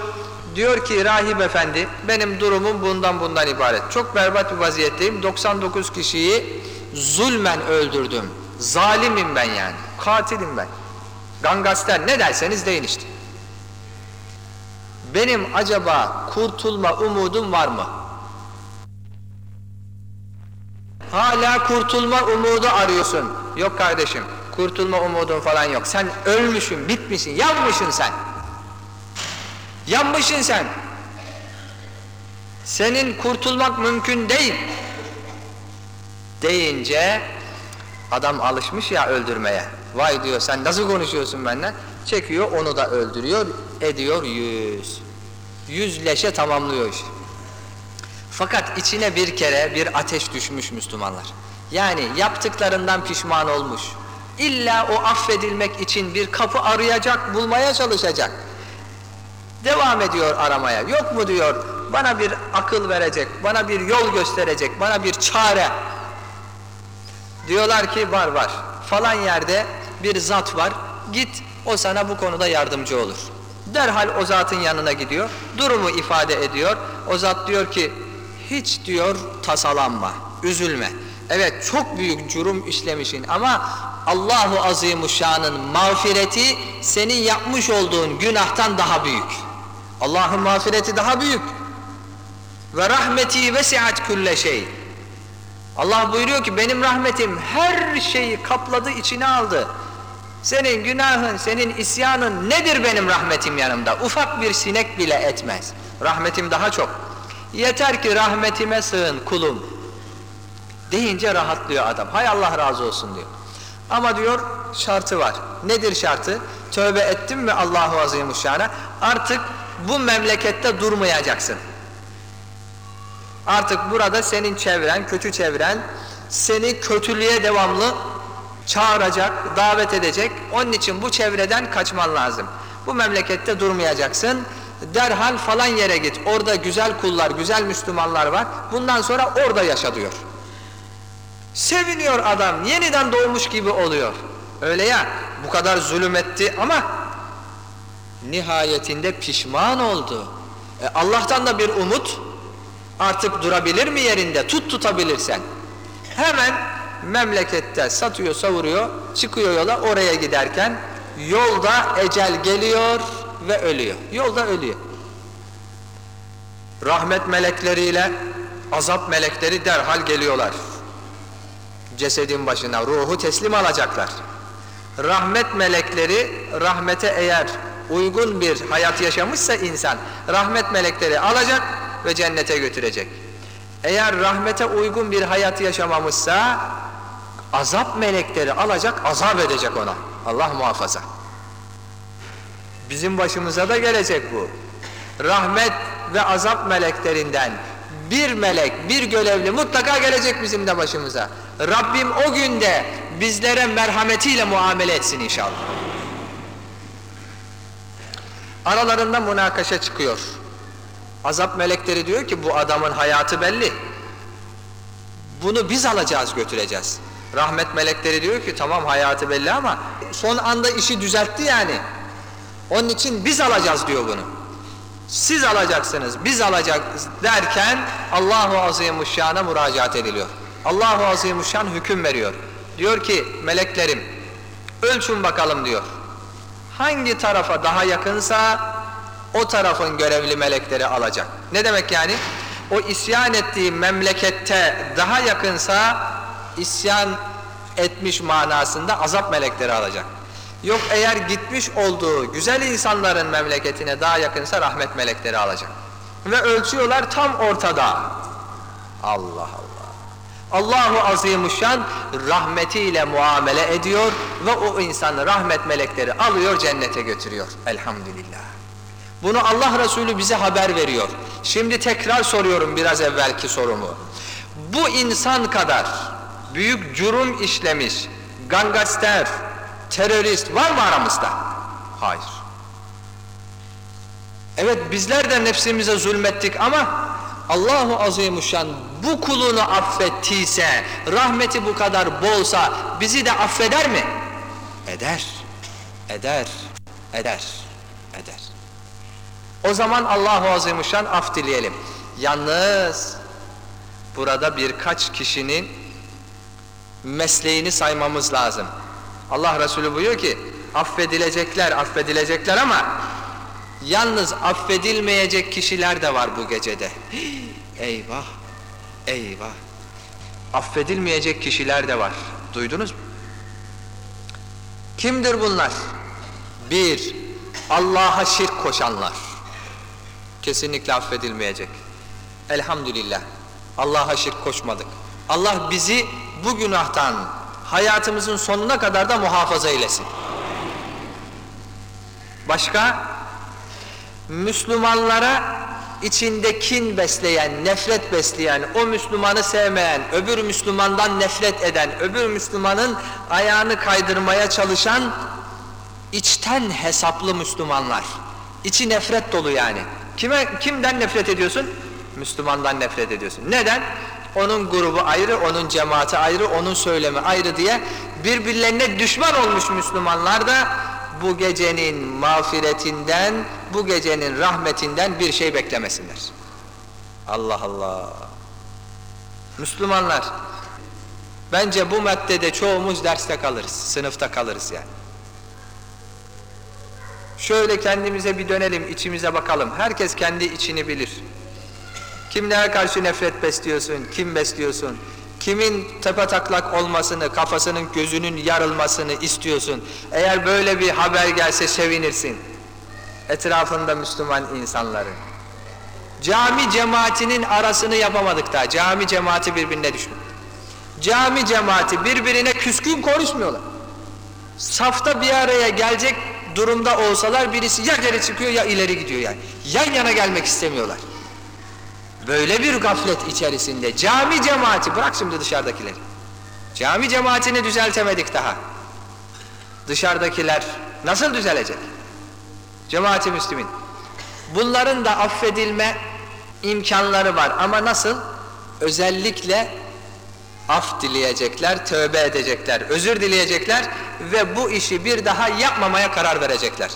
Diyor ki rahip efendi benim durumum bundan bundan ibaret. Çok berbat bir vaziyetteyim. 99 kişiyi zulmen öldürdüm. Zalimim ben yani. Katilim ben. Gangaster ne derseniz deyin işte. Benim acaba kurtulma umudum var mı? Hala kurtulma umudu arıyorsun. Yok kardeşim, kurtulma umudun falan yok. Sen ölmüşsün, bitmişsin, yanmışsın sen. Yanmışsın sen. Senin kurtulmak mümkün değil. Deyince adam alışmış ya öldürmeye. Vay diyor sen nasıl konuşuyorsun benden? Çekiyor onu da öldürüyor, ediyor yüz. Yüz leşe tamamlıyor iş. Fakat içine bir kere bir ateş düşmüş Müslümanlar. Yani yaptıklarından pişman olmuş. İlla o affedilmek için bir kapı arayacak, bulmaya çalışacak. Devam ediyor aramaya. Yok mu diyor, bana bir akıl verecek, bana bir yol gösterecek, bana bir çare. Diyorlar ki var var. Falan yerde bir zat var. Git o sana bu konuda yardımcı olur. Derhal o zatın yanına gidiyor. Durumu ifade ediyor. O zat diyor ki hiç diyor tasalanma, üzülme. Evet çok büyük cürüm işlemişin ama Allahu Azimuşşan'ın mağfireti senin yapmış olduğun günahtan daha büyük. Allah'ın mağfireti daha büyük. Ve rahmeti vesiat külle şey. Allah buyuruyor ki benim rahmetim her şeyi kapladı içine aldı. Senin günahın, senin isyanın nedir benim rahmetim yanımda? Ufak bir sinek bile etmez. Rahmetim daha çok. Yeter ki rahmetime sığın kulum. Deyince rahatlıyor adam. Hay Allah razı olsun diyor. Ama diyor şartı var. Nedir şartı? Tövbe ettin mi Allahu Azimuşşan'a? Artık bu memlekette durmayacaksın. Artık burada senin çevren, kötü çevren seni kötülüğe devamlı çağıracak, davet edecek. Onun için bu çevreden kaçman lazım. Bu memlekette durmayacaksın. Derhal falan yere git. Orada güzel kullar, güzel Müslümanlar var. Bundan sonra orada yaşa diyor. Seviniyor adam. Yeniden doğmuş gibi oluyor. Öyle ya bu kadar zulüm etti ama nihayetinde pişman oldu. E Allah'tan da bir umut artık durabilir mi yerinde? Tut tutabilirsen. Hemen memlekette satıyor savuruyor çıkıyor yola oraya giderken yolda ecel geliyor ve ölüyor. Yolda ölüyor. Rahmet melekleriyle azap melekleri derhal geliyorlar. Cesedin başına ruhu teslim alacaklar. Rahmet melekleri rahmete eğer uygun bir hayat yaşamışsa insan rahmet melekleri alacak ve cennete götürecek. Eğer rahmete uygun bir hayat yaşamamışsa azap melekleri alacak azap edecek ona. Allah muhafaza. Bizim başımıza da gelecek bu. Rahmet ve azap meleklerinden bir melek, bir görevli mutlaka gelecek bizim de başımıza. Rabbim o günde bizlere merhametiyle muamele etsin inşallah. Aralarında münakaşa çıkıyor. Azap melekleri diyor ki bu adamın hayatı belli. Bunu biz alacağız götüreceğiz. Rahmet melekleri diyor ki tamam hayatı belli ama son anda işi düzeltti yani. Onun için biz alacağız diyor bunu. Siz alacaksınız, biz alacağız derken Allahu Azimuşşan'a müracaat ediliyor. Allahu Azimuşşan hüküm veriyor. Diyor ki meleklerim ölçün bakalım diyor. Hangi tarafa daha yakınsa o tarafın görevli melekleri alacak. Ne demek yani? O isyan ettiği memlekette daha yakınsa isyan etmiş manasında azap melekleri alacak. Yok eğer gitmiş olduğu güzel insanların memleketine daha yakınsa rahmet melekleri alacak. Ve ölçüyorlar tam ortada. Allah Allah. Allahu Azimuşşan rahmetiyle muamele ediyor ve o insanı rahmet melekleri alıyor cennete götürüyor. Elhamdülillah. Bunu Allah Resulü bize haber veriyor. Şimdi tekrar soruyorum biraz evvelki sorumu. Bu insan kadar büyük cürüm işlemiş, gangaster, terörist var mı aramızda? Hayır. Evet bizler de nefsimize zulmettik ama Allahu Azimuşşan bu kulunu affettiyse, rahmeti bu kadar bolsa bizi de affeder mi? Eder, eder, eder, eder. O zaman Allahu Azimuşşan af dileyelim. Yalnız burada birkaç kişinin mesleğini saymamız lazım. Allah Resulü buyuruyor ki affedilecekler, affedilecekler ama yalnız affedilmeyecek kişiler de var bu gecede. eyvah, eyvah. Affedilmeyecek kişiler de var. Duydunuz mu? Kimdir bunlar? Bir, Allah'a şirk koşanlar. Kesinlikle affedilmeyecek. Elhamdülillah. Allah'a şirk koşmadık. Allah bizi bu günahtan hayatımızın sonuna kadar da muhafaza eylesin. Başka? Müslümanlara içinde kin besleyen, nefret besleyen, o Müslümanı sevmeyen, öbür Müslümandan nefret eden, öbür Müslümanın ayağını kaydırmaya çalışan içten hesaplı Müslümanlar. İçi nefret dolu yani. Kime kimden nefret ediyorsun? Müslümandan nefret ediyorsun. Neden? Onun grubu ayrı, onun cemaati ayrı, onun söylemi ayrı diye birbirlerine düşman olmuş Müslümanlar da bu gecenin mağfiretinden, bu gecenin rahmetinden bir şey beklemesinler. Allah Allah. Müslümanlar, bence bu maddede çoğumuz derste kalırız, sınıfta kalırız yani. Şöyle kendimize bir dönelim, içimize bakalım. Herkes kendi içini bilir. Kimlere karşı nefret besliyorsun, kim besliyorsun? Kimin tepetaklak olmasını, kafasının gözünün yarılmasını istiyorsun? Eğer böyle bir haber gelse sevinirsin. Etrafında Müslüman insanların. Cami cemaatinin arasını yapamadık daha. Cami cemaati birbirine düşmüş. Cami cemaati birbirine küskün konuşmuyorlar. Safta bir araya gelecek durumda olsalar birisi ya geri çıkıyor ya ileri gidiyor yani. Yan yana gelmek istemiyorlar. Böyle bir gaflet içerisinde cami cemaati bırak şimdi dışarıdakileri. Cami cemaatini düzeltemedik daha. Dışarıdakiler nasıl düzelecek? Cemaati Müslümin. Bunların da affedilme imkanları var ama nasıl? Özellikle af dileyecekler, tövbe edecekler, özür dileyecekler ve bu işi bir daha yapmamaya karar verecekler.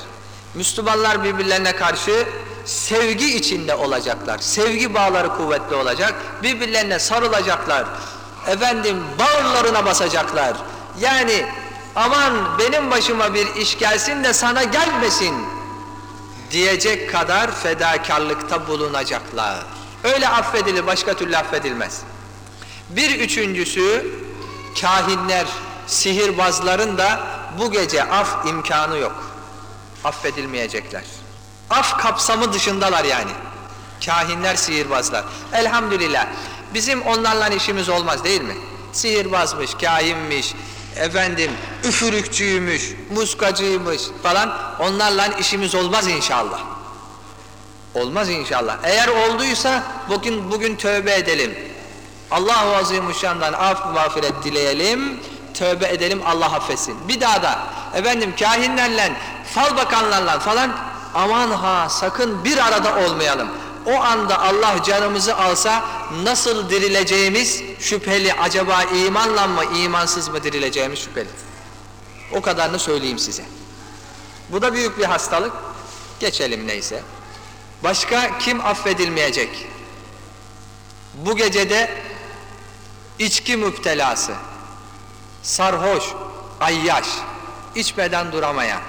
Müslümanlar birbirlerine karşı sevgi içinde olacaklar. Sevgi bağları kuvvetli olacak. Birbirlerine sarılacaklar. Efendim bağırlarına basacaklar. Yani aman benim başıma bir iş gelsin de sana gelmesin diyecek kadar fedakarlıkta bulunacaklar. Öyle affedilir, başka türlü affedilmez. Bir üçüncüsü kahinler, sihirbazların da bu gece af imkanı yok. Affedilmeyecekler. Af kapsamı dışındalar yani. Kahinler, sihirbazlar. Elhamdülillah. Bizim onlarla işimiz olmaz değil mi? Sihirbazmış, kahinmiş, efendim üfürükçüymüş, muskacıymış falan onlarla işimiz olmaz inşallah. Olmaz inşallah. Eğer olduysa bugün bugün tövbe edelim. Allahu Azimuşşan'dan af mağfiret dileyelim, tövbe edelim Allah affetsin. Bir daha da efendim kahinlerle, fal bakanlarla falan aman ha sakın bir arada olmayalım. O anda Allah canımızı alsa nasıl dirileceğimiz şüpheli. Acaba imanla mı imansız mı dirileceğimiz şüpheli. O kadarını söyleyeyim size. Bu da büyük bir hastalık. Geçelim neyse. Başka kim affedilmeyecek? Bu gecede içki müptelası, sarhoş, ayyaş, içmeden duramayan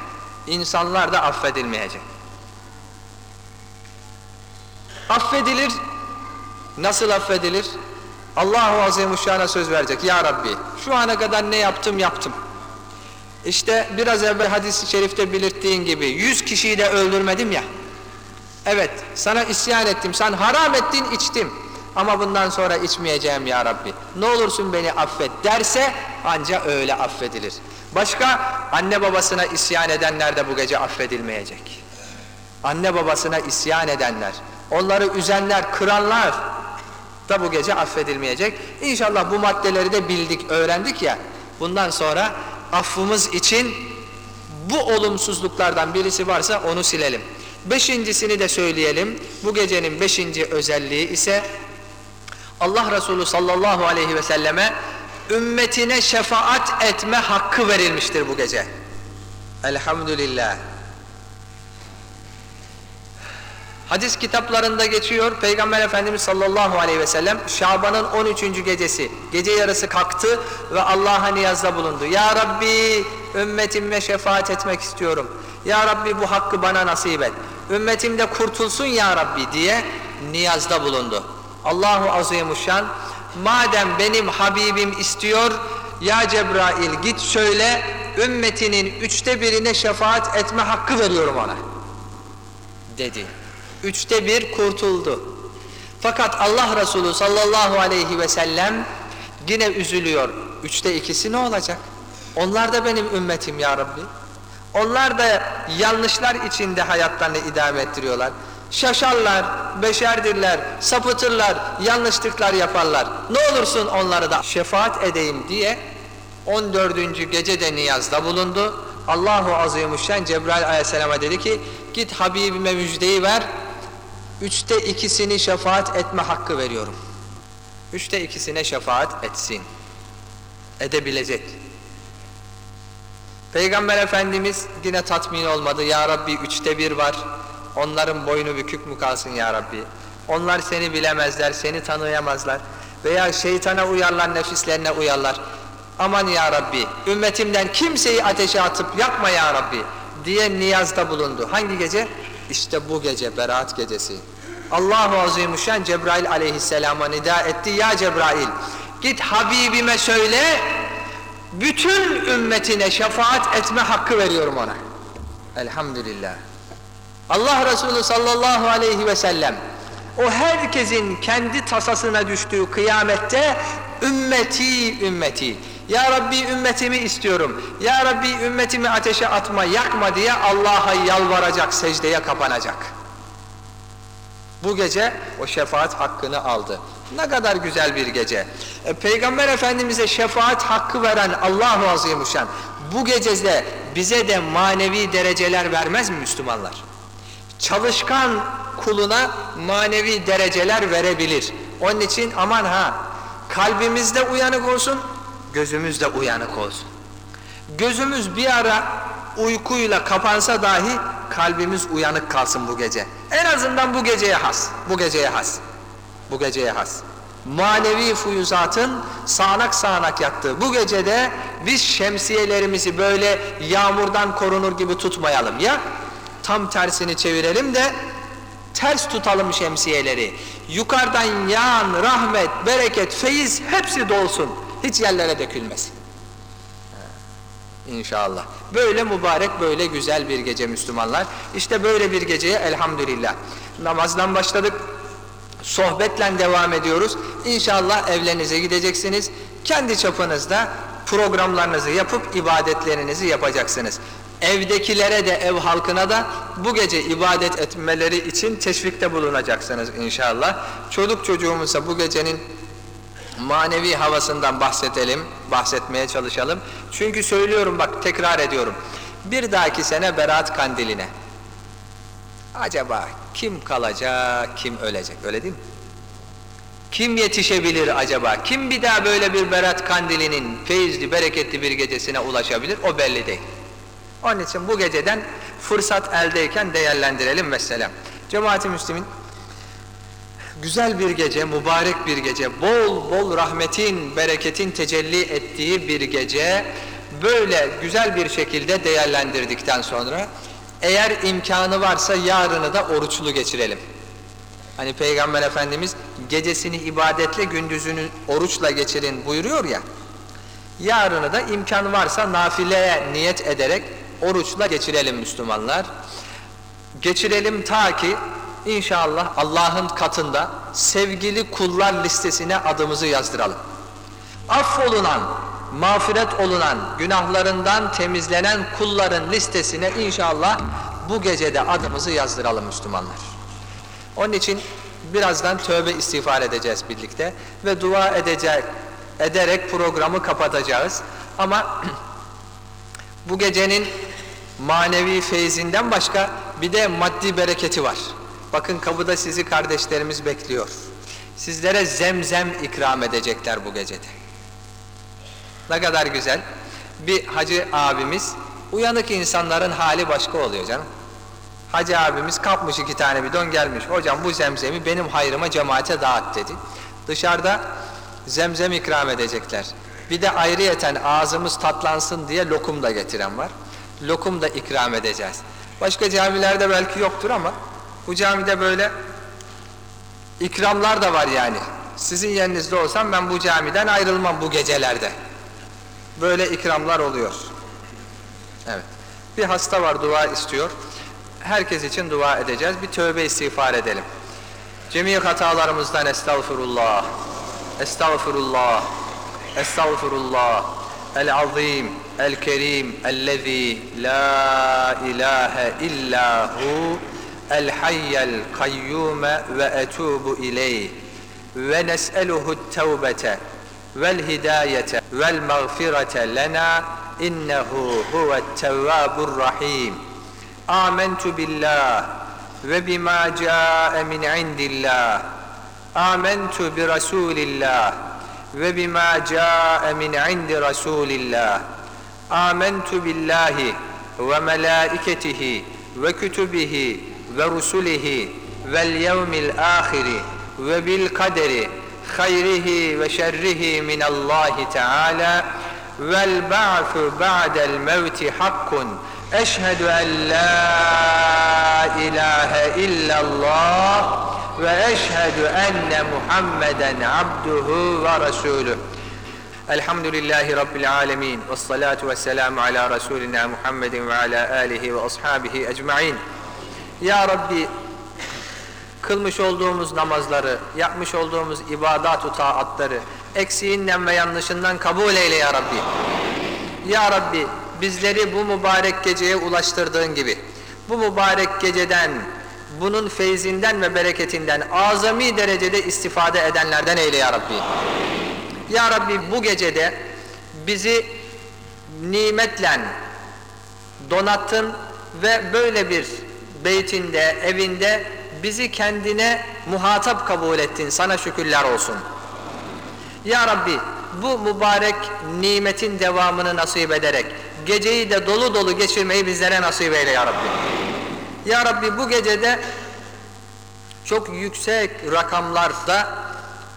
insanlar da affedilmeyecek. Affedilir, nasıl affedilir? Allahu Azimuşşan'a söz verecek. Ya Rabbi şu ana kadar ne yaptım yaptım. İşte biraz evvel hadis-i şerifte belirttiğin gibi yüz kişiyi de öldürmedim ya. Evet sana isyan ettim, sen haram ettin içtim. Ama bundan sonra içmeyeceğim ya Rabbi. Ne olursun beni affet derse anca öyle affedilir. Başka anne babasına isyan edenler de bu gece affedilmeyecek. Anne babasına isyan edenler, onları üzenler, kıranlar da bu gece affedilmeyecek. İnşallah bu maddeleri de bildik, öğrendik ya. Bundan sonra affımız için bu olumsuzluklardan birisi varsa onu silelim. Beşincisini de söyleyelim. Bu gecenin beşinci özelliği ise Allah Resulü sallallahu aleyhi ve selleme ümmetine şefaat etme hakkı verilmiştir bu gece. Elhamdülillah. Hadis kitaplarında geçiyor Peygamber Efendimiz sallallahu aleyhi ve sellem Şaban'ın 13. gecesi gece yarısı kalktı ve Allah'a niyazda bulundu. Ya Rabbi ümmetime şefaat etmek istiyorum. Ya Rabbi bu hakkı bana nasip et. Ümmetim de kurtulsun ya Rabbi diye niyazda bulundu. Allahu Azimuşşan madem benim Habibim istiyor ya Cebrail git söyle ümmetinin üçte birine şefaat etme hakkı veriyorum ona dedi. Üçte bir kurtuldu. Fakat Allah Resulü sallallahu aleyhi ve sellem yine üzülüyor. Üçte ikisi ne olacak? Onlar da benim ümmetim ya Rabbi. Onlar da yanlışlar içinde hayatlarını idame ettiriyorlar. Şaşarlar, beşerdirler, sapıtırlar, yanlışlıklar yaparlar. Ne olursun onları da şefaat edeyim diye 14. gecede niyazda bulundu. Allahu Azimuşşan Cebrail Aleyhisselam'a dedi ki git Habibime müjdeyi ver. Üçte ikisini şefaat etme hakkı veriyorum. Üçte ikisine şefaat etsin. Edebilecek. Peygamber Efendimiz yine tatmin olmadı. Ya Rabbi üçte bir var. Onların boynu bükük mü kalsın ya Rabbi? Onlar seni bilemezler, seni tanıyamazlar. Veya şeytana uyarlar, nefislerine uyarlar. Aman ya Rabbi, ümmetimden kimseyi ateşe atıp yakma ya Rabbi diye niyazda bulundu. Hangi gece? İşte bu gece, Berat gecesi. Allahu Azimüşşan Cebrail aleyhisselama nida etti. Ya Cebrail, git Habibime söyle, bütün ümmetine şefaat etme hakkı veriyorum ona. Elhamdülillah. Allah Resulü sallallahu aleyhi ve sellem o herkesin kendi tasasına düştüğü kıyamette ümmeti ümmeti ya Rabbi ümmetimi istiyorum ya Rabbi ümmetimi ateşe atma yakma diye Allah'a yalvaracak secdeye kapanacak bu gece o şefaat hakkını aldı ne kadar güzel bir gece e, Peygamber Efendimiz'e şefaat hakkı veren Allahu Azimuşşan bu gecede bize de manevi dereceler vermez mi Müslümanlar çalışkan kuluna manevi dereceler verebilir. Onun için aman ha kalbimizde uyanık olsun, gözümüz de uyanık olsun. Gözümüz bir ara uykuyla kapansa dahi kalbimiz uyanık kalsın bu gece. En azından bu geceye has, bu geceye has, bu geceye has. Manevi fuyuzatın sağanak sağanak yaktığı bu gecede biz şemsiyelerimizi böyle yağmurdan korunur gibi tutmayalım ya tam tersini çevirelim de ters tutalım şemsiyeleri. Yukarıdan yağan rahmet, bereket, feyiz hepsi dolsun. Hiç yerlere dökülmesin. İnşallah. Böyle mübarek, böyle güzel bir gece Müslümanlar. İşte böyle bir geceye elhamdülillah. Namazdan başladık. Sohbetle devam ediyoruz. İnşallah evlerinize gideceksiniz. Kendi çapınızda programlarınızı yapıp ibadetlerinizi yapacaksınız evdekilere de ev halkına da bu gece ibadet etmeleri için teşvikte bulunacaksınız inşallah. Çocuk çocuğumuza bu gecenin manevi havasından bahsedelim, bahsetmeye çalışalım. Çünkü söylüyorum bak tekrar ediyorum. Bir dahaki sene Berat Kandili'ne acaba kim kalacak, kim ölecek öyle değil mi? Kim yetişebilir acaba? Kim bir daha böyle bir Berat Kandili'nin feyizli, bereketli bir gecesine ulaşabilir? O belli değil. Onun için bu geceden fırsat eldeyken değerlendirelim mesela. Cemaat-i Müslümin güzel bir gece, mübarek bir gece, bol bol rahmetin, bereketin tecelli ettiği bir gece böyle güzel bir şekilde değerlendirdikten sonra eğer imkanı varsa yarını da oruçlu geçirelim. Hani Peygamber Efendimiz gecesini ibadetle gündüzünü oruçla geçirin buyuruyor ya. Yarını da imkan varsa nafileye niyet ederek oruçla geçirelim Müslümanlar. Geçirelim ta ki inşallah Allah'ın katında sevgili kullar listesine adımızı yazdıralım. Affolunan, mağfiret olunan, günahlarından temizlenen kulların listesine inşallah bu gecede adımızı yazdıralım Müslümanlar. Onun için birazdan tövbe istiğfar edeceğiz birlikte ve dua edecek, ederek programı kapatacağız. Ama bu gecenin manevi feyzinden başka bir de maddi bereketi var. Bakın kapıda sizi kardeşlerimiz bekliyor. Sizlere zemzem ikram edecekler bu gecede. Ne kadar güzel. Bir hacı abimiz, uyanık insanların hali başka oluyor canım. Hacı abimiz kapmış iki tane bidon gelmiş. Hocam bu zemzemi benim hayrıma cemaate dağıt dedi. Dışarıda zemzem ikram edecekler. Bir de ayrıyeten ağzımız tatlansın diye lokum da getiren var. Lokum da ikram edeceğiz. Başka camilerde belki yoktur ama bu camide böyle ikramlar da var yani. Sizin yerinizde olsam ben bu camiden ayrılmam bu gecelerde. Böyle ikramlar oluyor. Evet. Bir hasta var dua istiyor. Herkes için dua edeceğiz. Bir tövbe istiğfar edelim. Cemi hatalarımızdan estağfurullah. Estağfurullah. Estağfurullah. El azim, el kerim, ellezî la ilahe illa الحي القيوم وأتوب إليه ونسأله التوبة والهداية والمغفرة لنا إنه هو التواب الرحيم. آمنت بالله وبما جاء من عند الله. آمنت برسول الله وبما جاء من عند رسول الله. آمنت بالله وملائكته وكتبه ورسله واليوم الآخر وبالقدر خيره وشره من الله تعالى والبعث بعد الموت حق. أشهد أن لا إله إلا الله وأشهد أن محمدا عبده ورسوله. الحمد لله رب العالمين والصلاة والسلام على رسولنا محمد وعلى آله وأصحابه أجمعين. Ya Rabbi kılmış olduğumuz namazları, yapmış olduğumuz ibadat-ı taatları eksiğinden ve yanlışından kabul eyle ya Rabbi. Ya Rabbi bizleri bu mübarek geceye ulaştırdığın gibi bu mübarek geceden bunun feyzinden ve bereketinden azami derecede istifade edenlerden eyle ya Rabbi. Ya Rabbi bu gecede bizi nimetle donattın ve böyle bir beytinde, evinde bizi kendine muhatap kabul ettin. Sana şükürler olsun. Ya Rabbi bu mübarek nimetin devamını nasip ederek geceyi de dolu dolu geçirmeyi bizlere nasip eyle ya Rabbi. Ya Rabbi bu gecede çok yüksek rakamlarda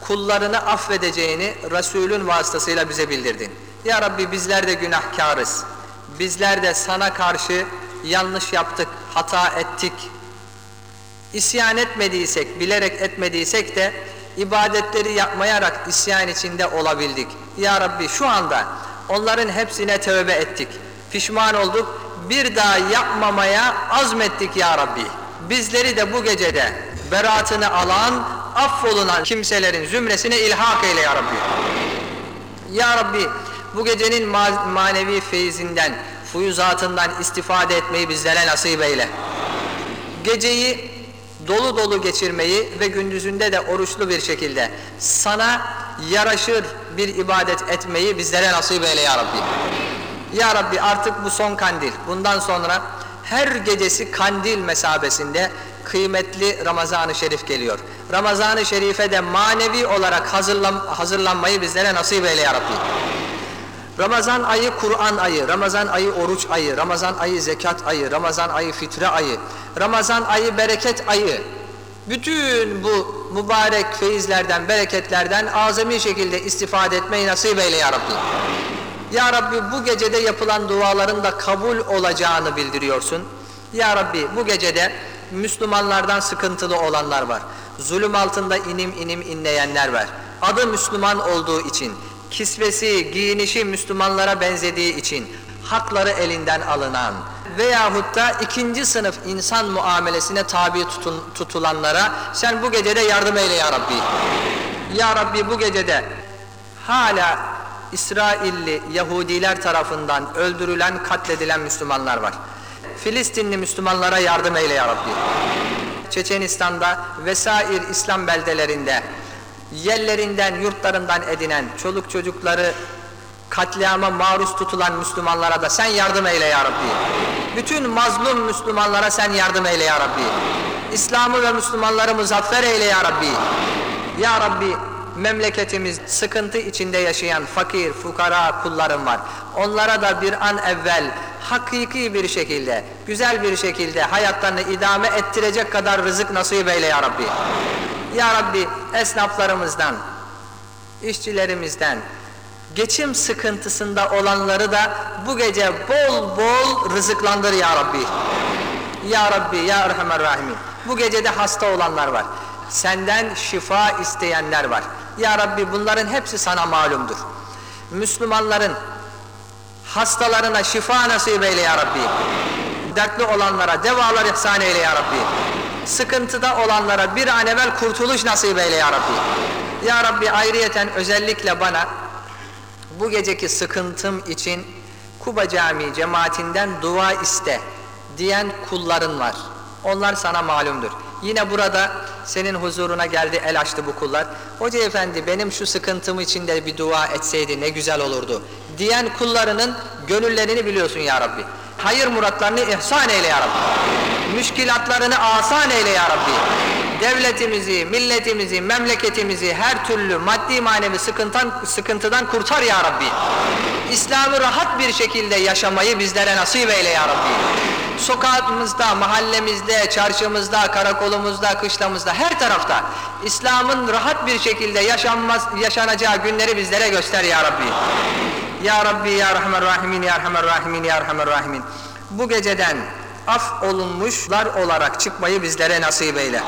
kullarını affedeceğini Resulün vasıtasıyla bize bildirdin. Ya Rabbi bizler de günahkarız. Bizler de sana karşı yanlış yaptık, hata ettik. İsyan etmediysek, bilerek etmediysek de ibadetleri yapmayarak isyan içinde olabildik. Ya Rabbi şu anda onların hepsine tövbe ettik. Pişman olduk. Bir daha yapmamaya azmettik ya Rabbi. Bizleri de bu gecede beraatını alan, affolunan kimselerin zümresine ilhak eyle ya Rabbi. Ya Rabbi bu gecenin ma manevi feyzinden, fuyuzatından istifade etmeyi bizlere nasip eyle. Geceyi dolu dolu geçirmeyi ve gündüzünde de oruçlu bir şekilde sana yaraşır bir ibadet etmeyi bizlere nasip eyle ya Rabbi. Ya Rabbi artık bu son kandil. Bundan sonra her gecesi kandil mesabesinde kıymetli Ramazan-ı Şerif geliyor. Ramazan-ı Şerif'e de manevi olarak hazırlan hazırlanmayı bizlere nasip eyle ya Rabbi. Ramazan ayı Kur'an ayı, Ramazan ayı oruç ayı, Ramazan ayı zekat ayı, Ramazan ayı fitre ayı, Ramazan ayı bereket ayı. Bütün bu mübarek feyizlerden, bereketlerden azami şekilde istifade etmeyi nasip eyle ya Rabbi. Ya Rabbi bu gecede yapılan duaların da kabul olacağını bildiriyorsun. Ya Rabbi bu gecede Müslümanlardan sıkıntılı olanlar var. Zulüm altında inim inim inleyenler var. Adı Müslüman olduğu için, kisvesi, giyinişi Müslümanlara benzediği için hakları elinden alınan veyahut da ikinci sınıf insan muamelesine tabi tutun, tutulanlara sen bu gecede yardım eyle ya Rabbi. Ya Rabbi bu gecede hala İsrailli Yahudiler tarafından öldürülen, katledilen Müslümanlar var. Filistinli Müslümanlara yardım eyle ya Rabbi. Çeçenistan'da vesair İslam beldelerinde yerlerinden, yurtlarından edinen çoluk çocukları katliama maruz tutulan Müslümanlara da sen yardım eyle ya Rabbi. Bütün mazlum Müslümanlara sen yardım eyle ya Rabbi. İslam'ı ve Müslümanları muzaffer eyle ya Rabbi. Ya Rabbi memleketimiz sıkıntı içinde yaşayan fakir, fukara kullarım var. Onlara da bir an evvel hakiki bir şekilde, güzel bir şekilde hayatlarını idame ettirecek kadar rızık nasip eyle ya Rabbi. Ya Rabbi esnaflarımızdan, işçilerimizden, geçim sıkıntısında olanları da bu gece bol bol rızıklandır ya Rabbi. Ya Rabbi, Ya Erhamer Rahimin. Bu gecede hasta olanlar var. Senden şifa isteyenler var. Ya Rabbi bunların hepsi sana malumdur. Müslümanların hastalarına şifa nasip eyle ya Rabbi. Dertli olanlara devalar ihsan eyle ya Rabbi. Sıkıntıda olanlara bir an evvel kurtuluş nasip eyle ya Rabbi. Ya Rabbi ayrıyeten özellikle bana bu geceki sıkıntım için Kuba Camii cemaatinden dua iste diyen kulların var. Onlar sana malumdur. Yine burada senin huzuruna geldi el açtı bu kullar. Hoca efendi benim şu sıkıntım için de bir dua etseydi ne güzel olurdu. Diyen kullarının gönüllerini biliyorsun ya Rabbi. Hayır muratlarını ihsan eyle ya Rabbi. Müşkilatlarını asan eyle ya Rabbi. Devletimizi, milletimizi, memleketimizi her türlü maddi manevi sıkıntıdan, sıkıntıdan kurtar ya Rabbi. İslam'ı rahat bir şekilde yaşamayı bizlere nasip eyle ya Rabbi. Sokağımızda, mahallemizde, çarşımızda, karakolumuzda, kışlamızda, her tarafta İslam'ın rahat bir şekilde yaşanmaz, yaşanacağı günleri bizlere göster ya Rabbi. Ya Rabbi, Ya Rahman Rahimin, Ya Rahman Rahimin, Ya Rahman Rahimin. Bu geceden af olunmuşlar olarak çıkmayı bizlere nasip eyle.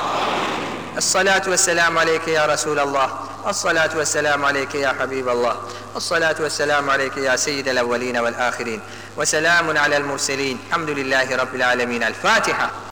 Es-salatu vesselamu aleyke ya Resulallah. Es-salatu vesselamu aleyke ya Habiballah. Es-salatu vesselamu aleyke ya seyyidel evveline vel ahirin. Ve selamun alel murselin. Hamdülillahi Rabbil alemin. El Fatiha.